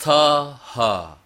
擦哈